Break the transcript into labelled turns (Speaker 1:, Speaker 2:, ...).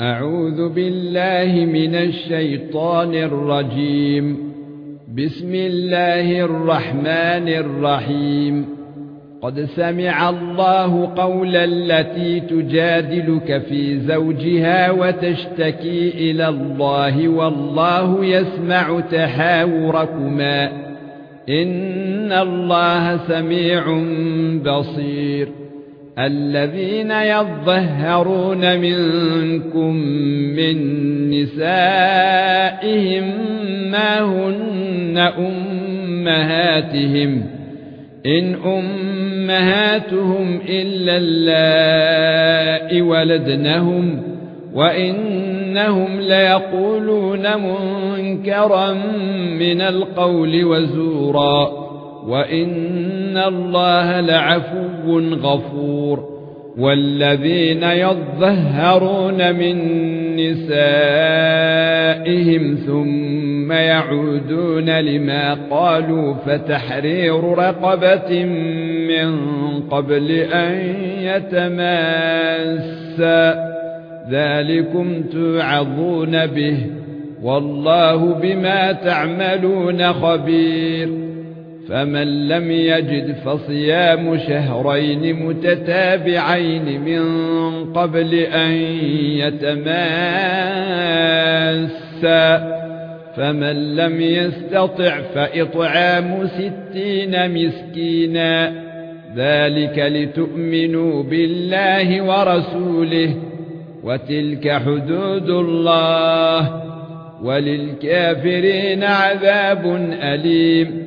Speaker 1: اعوذ بالله من الشيطان الرجيم بسم الله الرحمن الرحيم قد سمع الله قولا التي تجادلك في زوجها وتشتكي الى الله والله يسمع تحاوركما ان الله سميع بصير الذين يظهرون منكم من نسائهم ما هن امهاتهم ان امهاتهم الا اللائي ولدنهم وانهم ليقولون منكرا من القول وزورا وان الله لعفو غفور والذين يظهرون من نسائهم ثم يعودون لما قالوا فتحرير رقبه من قبل ان يتماسا ذلكم توعظون به والله بما تعملون خبير فمن لم يجد فصيام شهرين متتابعين من قبل ان يتماسا فمن لم يستطع فاطعام 60 مسكينا ذلك لتؤمنوا بالله ورسوله وتلك حدود الله وللكافرين عذاب اليم